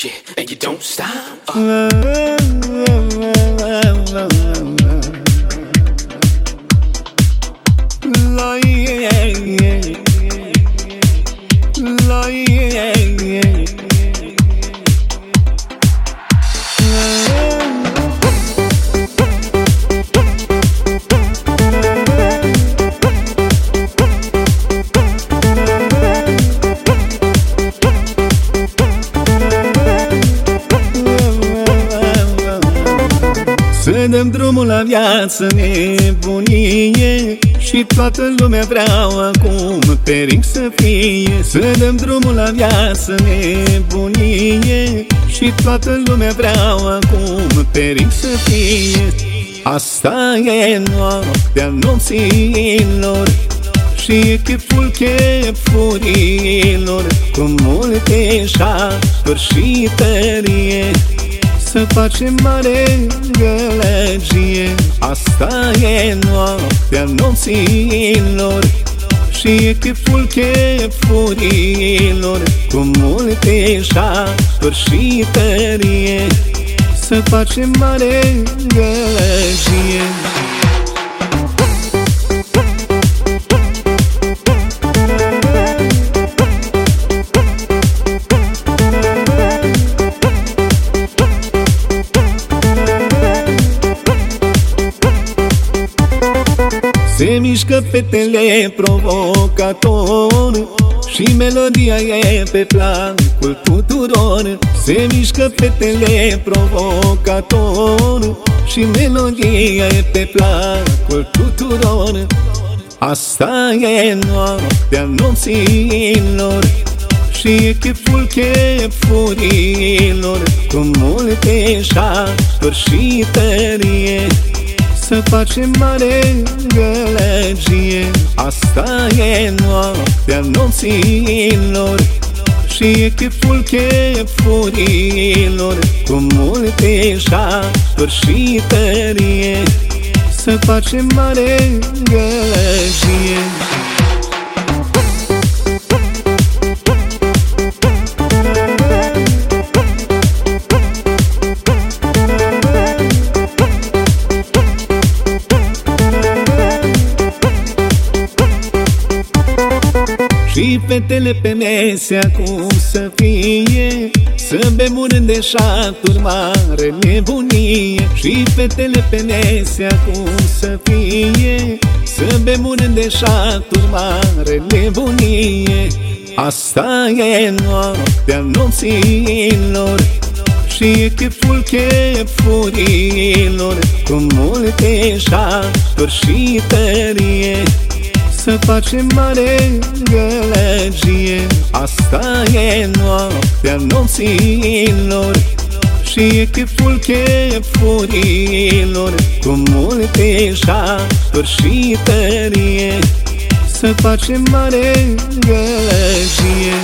Yeah, and you don't stop. Să dăm drumul la viață nebunie Și toată lumea vreau acum peric să fie. Să dăm drumul la viață nebunie Și toată lumea vreau acum peric să fie. Asta e noaptea nopților și e cheful chefurilor Cu multe șaturi și tărie să facem mare gălăgie. Asta e noaptea nopților Și e cheful chefurilor. Cu multe șaturi și tărie Să facem mare gălăgie Se mișcă fetele provocator Și melodia e pe placul tuturor. Se mișcă fetele provocator Și melodia e pe placul tuturor. Asta e noaptea nopților și e cheful chefurilor Cu multe șaturi și tărie să facem mare gălăgie. Asta e noaptea nopților Și e cheful chefurilor. Cu multe șaturi și tărie Să facem mare gălăgie Și fetele pe mese acum să fie Să bem un de șaturi mare nebunie. Și fetele pe mese acum să fie Să bem un de șaturi mare nebunie. Asta e noaptea nopților și e cheful chefurilor Cu multe șaturi și tărie să facem mare gălăgie. Asta e noaptea nopților Și e cheful chefurilor. Cu multe șaturi și tărie Să facem mare gălăgie